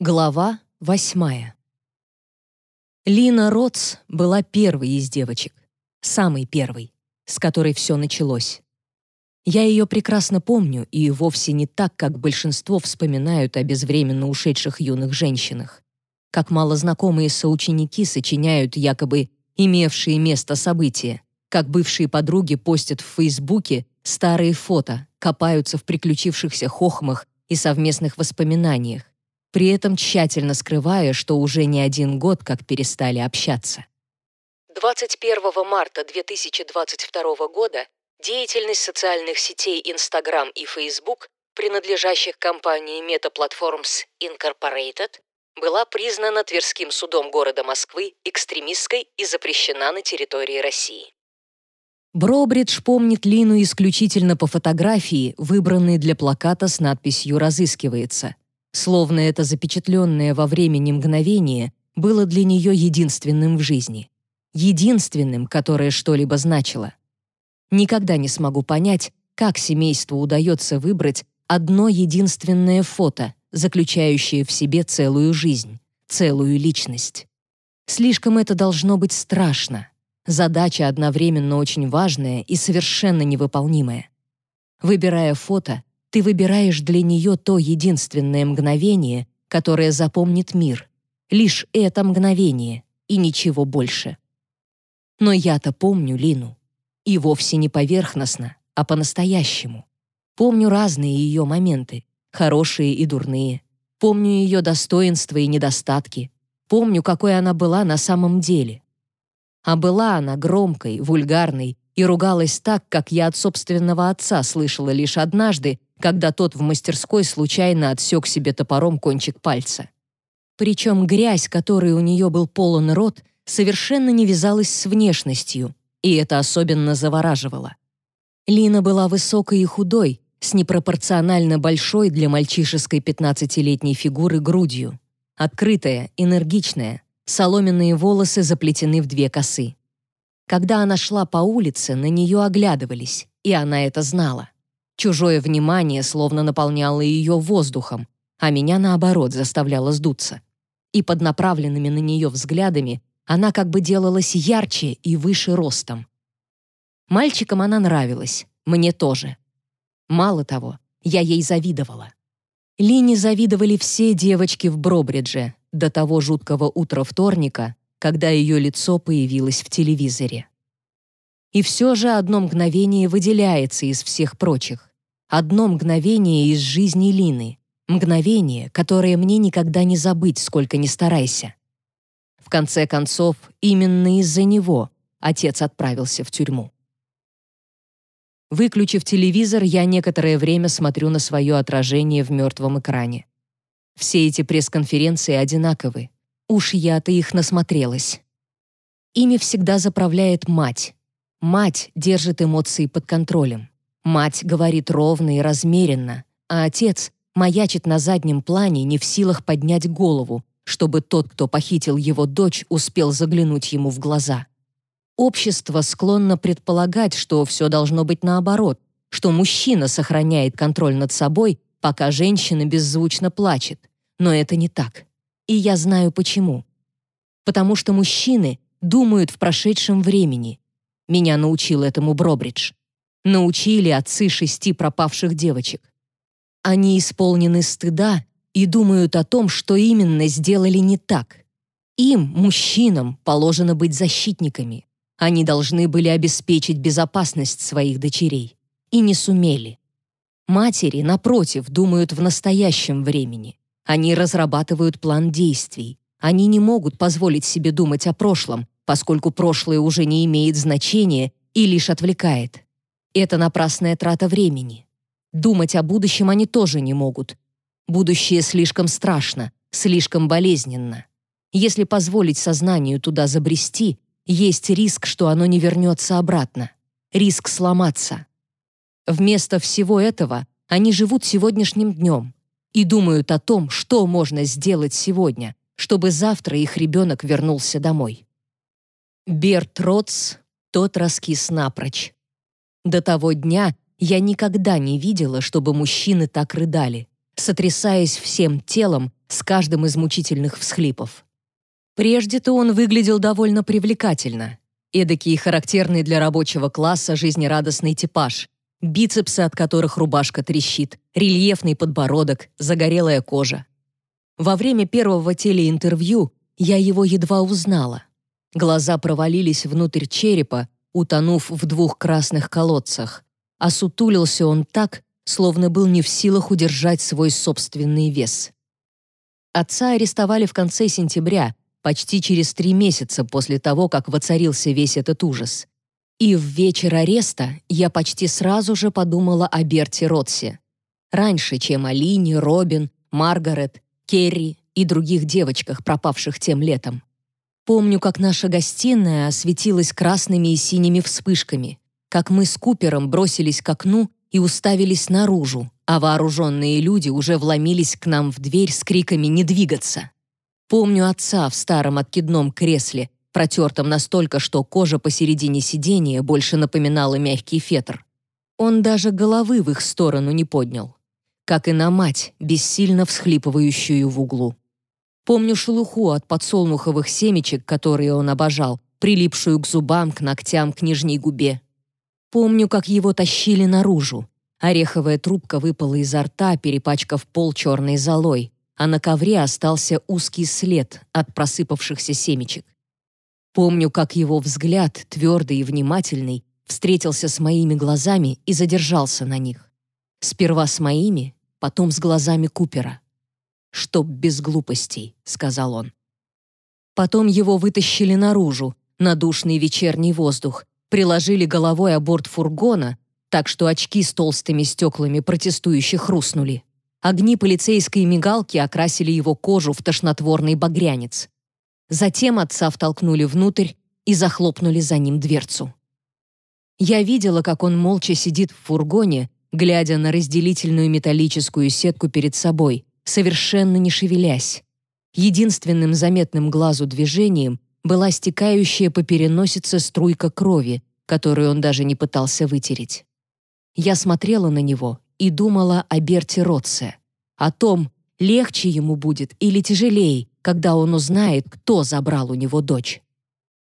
Глава восьмая. Лина Ротс была первой из девочек, самой первой, с которой все началось. Я ее прекрасно помню и вовсе не так, как большинство вспоминают о безвременно ушедших юных женщинах. Как малознакомые соученики сочиняют якобы имевшие место события, как бывшие подруги постят в Фейсбуке старые фото, копаются в приключившихся хохмах и совместных воспоминаниях, при этом тщательно скрывая, что уже не один год как перестали общаться. 21 марта 2022 года деятельность социальных сетей Instagram и Facebook, принадлежащих компании Meta Platforms Incorporated, была признана Тверским судом города Москвы экстремистской и запрещена на территории России. Бробридж помнит Лину исключительно по фотографии, выбранной для плаката с надписью «Разыскивается», словно это запечатленное во времени мгновение было для нее единственным в жизни, единственным, которое что-либо значило. Никогда не смогу понять, как семейству удается выбрать одно единственное фото, заключающее в себе целую жизнь, целую личность. Слишком это должно быть страшно. Задача одновременно очень важная и совершенно невыполнимая. Выбирая фото, ты выбираешь для нее то единственное мгновение, которое запомнит мир. Лишь это мгновение и ничего больше. Но я-то помню Лину. И вовсе не поверхностно, а по-настоящему. Помню разные ее моменты, хорошие и дурные. Помню ее достоинства и недостатки. Помню, какой она была на самом деле. А была она громкой, вульгарной и ругалась так, как я от собственного отца слышала лишь однажды, когда тот в мастерской случайно отсек себе топором кончик пальца. Причем грязь, которой у нее был полон рот, совершенно не вязалась с внешностью, и это особенно завораживало. Лина была высокой и худой, с непропорционально большой для мальчишеской 15-летней фигуры грудью. Открытая, энергичная, соломенные волосы заплетены в две косы. Когда она шла по улице, на нее оглядывались, и она это знала. Чужое внимание словно наполняло ее воздухом, а меня, наоборот, заставляло сдуться. И под направленными на нее взглядами она как бы делалась ярче и выше ростом. Мальчикам она нравилась, мне тоже. Мало того, я ей завидовала. Лине завидовали все девочки в Бробридже до того жуткого утра вторника, когда ее лицо появилось в телевизоре. И все же одно мгновение выделяется из всех прочих. Одно мгновение из жизни Лины. Мгновение, которое мне никогда не забыть, сколько ни старайся. В конце концов, именно из-за него отец отправился в тюрьму. Выключив телевизор, я некоторое время смотрю на свое отражение в мертвом экране. Все эти пресс-конференции одинаковы. Уж я-то их насмотрелась. Ими всегда заправляет мать. Мать держит эмоции под контролем. Мать говорит ровно и размеренно, а отец маячит на заднем плане, не в силах поднять голову, чтобы тот, кто похитил его дочь, успел заглянуть ему в глаза. Общество склонно предполагать, что все должно быть наоборот, что мужчина сохраняет контроль над собой, пока женщина беззвучно плачет. Но это не так. И я знаю почему. Потому что мужчины думают в прошедшем времени. Меня научил этому Бробридж научили отцы шести пропавших девочек. Они исполнены стыда и думают о том, что именно сделали не так. Им, мужчинам, положено быть защитниками. Они должны были обеспечить безопасность своих дочерей. И не сумели. Матери, напротив, думают в настоящем времени. Они разрабатывают план действий. Они не могут позволить себе думать о прошлом, поскольку прошлое уже не имеет значения и лишь отвлекает. Это напрасная трата времени. Думать о будущем они тоже не могут. Будущее слишком страшно, слишком болезненно. Если позволить сознанию туда забрести, есть риск, что оно не вернется обратно. Риск сломаться. Вместо всего этого они живут сегодняшним днем и думают о том, что можно сделать сегодня, чтобы завтра их ребенок вернулся домой. Берт Ротс, тот раскис напрочь. До того дня я никогда не видела, чтобы мужчины так рыдали. сотрясаясь всем телом с каждым из мучительных всхлипов. Прежде-то он выглядел довольно привлекательно. Эдакий характерный для рабочего класса жизнерадостный типаж, бицепсы, от которых рубашка трещит, рельефный подбородок, загорелая кожа. Во время первого телеинтервью я его едва узнала. Глаза провалились внутрь черепа, утонув в двух красных колодцах, а сутулился он так, словно был не в силах удержать свой собственный вес. Отца арестовали в конце сентября, почти через три месяца после того, как воцарился весь этот ужас. И в вечер ареста я почти сразу же подумала о Берте Ротсе. Раньше, чем о Лине, Робин, Маргарет, Керри и других девочках, пропавших тем летом. Помню, как наша гостиная осветилась красными и синими вспышками, как мы с Купером бросились к окну и уставились наружу, а вооруженные люди уже вломились к нам в дверь с криками «Не двигаться!». Помню отца в старом откидном кресле, протертом настолько, что кожа посередине сидения больше напоминала мягкий фетр. Он даже головы в их сторону не поднял. Как и на мать, бессильно всхлипывающую в углу. Помню шелуху от подсолнуховых семечек, которые он обожал, прилипшую к зубам, к ногтям, к нижней губе. Помню, как его тащили наружу. Ореховая трубка выпала изо рта, перепачкав пол черной золой, а на ковре остался узкий след от просыпавшихся семечек. Помню, как его взгляд, твердый и внимательный, встретился с моими глазами и задержался на них. Сперва с моими, потом с глазами Купера. «Чтоб без глупостей», — сказал он. Потом его вытащили наружу, на душный вечерний воздух, приложили головой о борт фургона, так что очки с толстыми стеклами протестующих хрустнули. Огни полицейской мигалки окрасили его кожу в тошнотворный багрянец. Затем отца втолкнули внутрь и захлопнули за ним дверцу. Я видела, как он молча сидит в фургоне, глядя на разделительную металлическую сетку перед собой, совершенно не шевелясь. Единственным заметным глазу движением была стекающая по переносице струйка крови, которую он даже не пытался вытереть. Я смотрела на него и думала о Берте Ротце, о том, легче ему будет или тяжелее, когда он узнает, кто забрал у него дочь.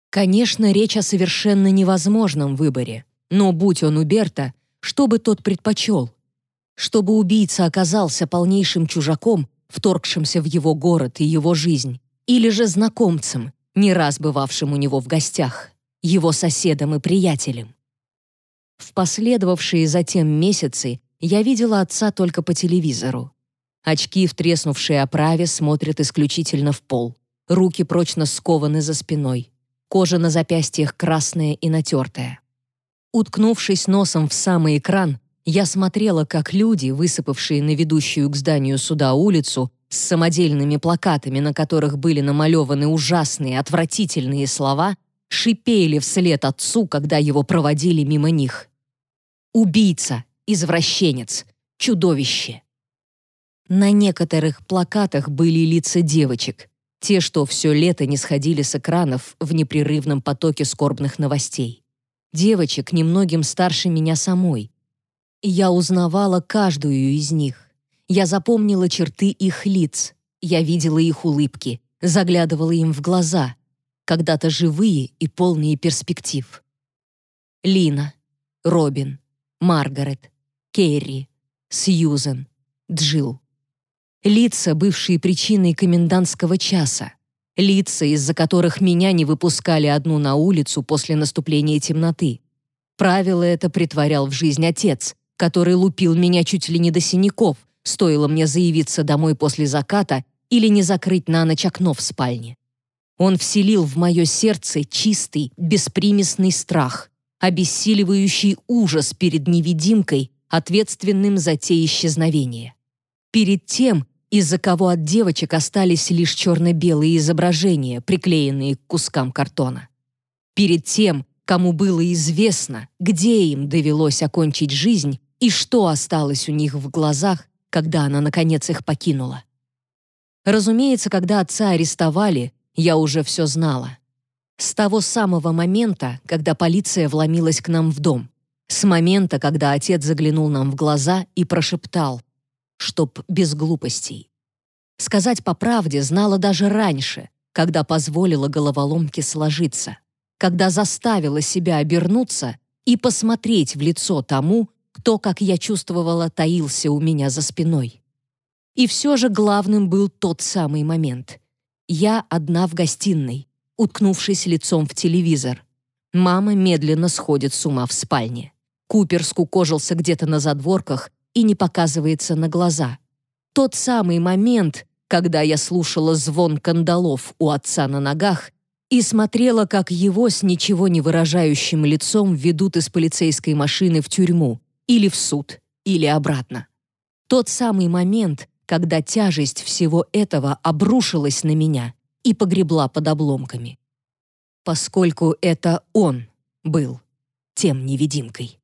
Конечно, речь о совершенно невозможном выборе, но будь он у Берта, что бы тот предпочел? Чтобы убийца оказался полнейшим чужаком, вторгшимся в его город и его жизнь, или же знакомцем, не раз бывавшим у него в гостях, его соседом и приятелем. В последовавшие затем месяцы я видела отца только по телевизору. Очки в треснувшей оправе смотрят исключительно в пол. Руки прочно скованы за спиной. Кожа на запястьях красная и натертая. Уткнувшись носом в самый экран, я смотрела, как люди, высыпавшие на ведущую к зданию суда улицу, с самодельными плакатами, на которых были намалеваны ужасные, отвратительные слова, шипели вслед отцу, когда его проводили мимо них. «Убийца! Извращенец! Чудовище!» На некоторых плакатах были лица девочек, те, что все лето не сходили с экранов в непрерывном потоке скорбных новостей. Девочек, немногим старше меня самой. Я узнавала каждую из них. Я запомнила черты их лиц, я видела их улыбки, заглядывала им в глаза, когда-то живые и полные перспектив. Лина, Робин, Маргарет, Керри, Сьюзен, Джилл. Лица, бывшие причиной комендантского часа. Лица, из-за которых меня не выпускали одну на улицу после наступления темноты. Правило это притворял в жизнь отец, который лупил меня чуть ли не до синяков, стоило мне заявиться домой после заката или не закрыть на ночь окно в спальне. Он вселил в мое сердце чистый, беспримесный страх, обессиливающий ужас перед невидимкой, ответственным за те исчезновения. Перед тем, из-за кого от девочек остались лишь черно-белые изображения, приклеенные к кускам картона. Перед тем, кому было известно, где им довелось окончить жизнь и что осталось у них в глазах, когда она, наконец, их покинула. Разумеется, когда отца арестовали, я уже все знала. С того самого момента, когда полиция вломилась к нам в дом. С момента, когда отец заглянул нам в глаза и прошептал чтоб без глупостей. Сказать по правде знала даже раньше, когда позволила головоломке сложиться, когда заставила себя обернуться и посмотреть в лицо тому, кто, как я чувствовала, таился у меня за спиной. И все же главным был тот самый момент. Я одна в гостиной, уткнувшись лицом в телевизор. Мама медленно сходит с ума в спальне. Купер скукожился где-то на задворках и не показывается на глаза. Тот самый момент, когда я слушала звон кандалов у отца на ногах и смотрела, как его с ничего не выражающим лицом ведут из полицейской машины в тюрьму, или в суд, или обратно. Тот самый момент, когда тяжесть всего этого обрушилась на меня и погребла под обломками. Поскольку это он был тем невидимкой.